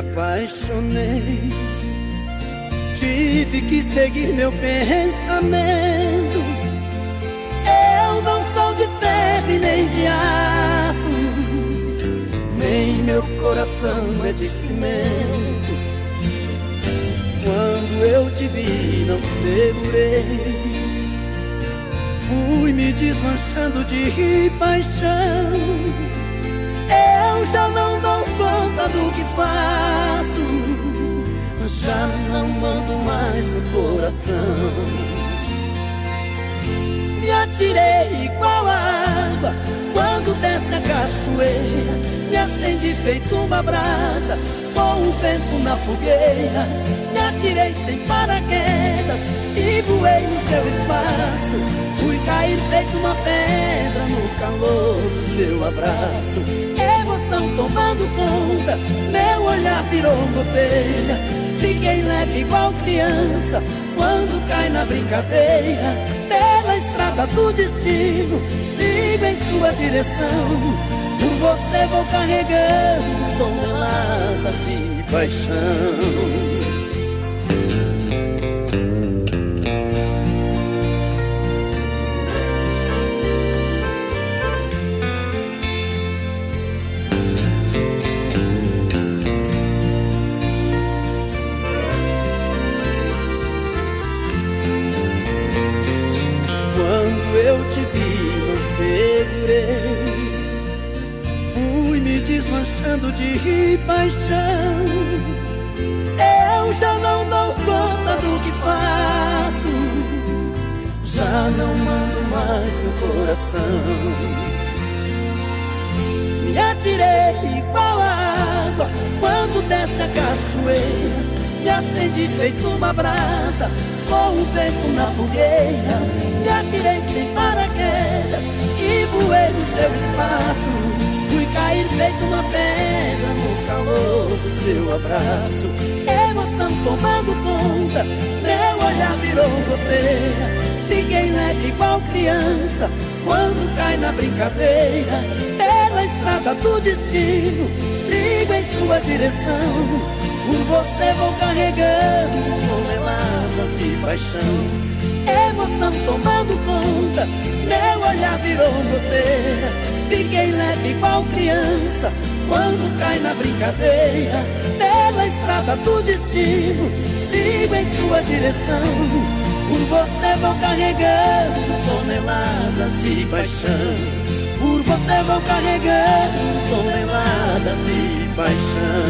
apaixonei. Tive que seguir meu pensamento. Eu não sou de ferro nem de aço, nem meu coração é de cimento. Quando eu te vi, não segurei. Fui me desmanchando de paixão. Coração. Me atirei igual a água quando desce a cachoeira. Me acendi feito uma brasa com o vento na fogueira. Me atirei sem paraquedas e voei no seu espaço. Fui cair feito uma pedra no calor do seu abraço. Emoção tomando conta, meu olhar virou goteira. Igual criança quando cai na brincadeira. Pela estrada do destino, sigo em sua direção. Por você vou carregando toneladas de paixão. Segurei desmanchando de paixão. Eu já não dou conta do que faço, já não mando mais no coração. Me atirei igual a água quando desce a cachoeira. Me acendi feito uma brasa com o vento na fogueira. Me atirei sem paraquedas e voei no seu espaço cair feito uma pedra no calor do seu abraço. Emoção tomando conta, meu olhar virou goteira. Fiquei leve igual criança quando cai na brincadeira. Pela estrada do destino, sigo em sua direção. Por você vou carregando toneladas de paixão. Emoção tomando conta, meu olhar virou goteira. Fiquei leve igual criança quando cai na brincadeira. Pela estrada do destino, sigo em sua direção. Por você vou carregando toneladas de paixão. Por você vou carregando toneladas de paixão.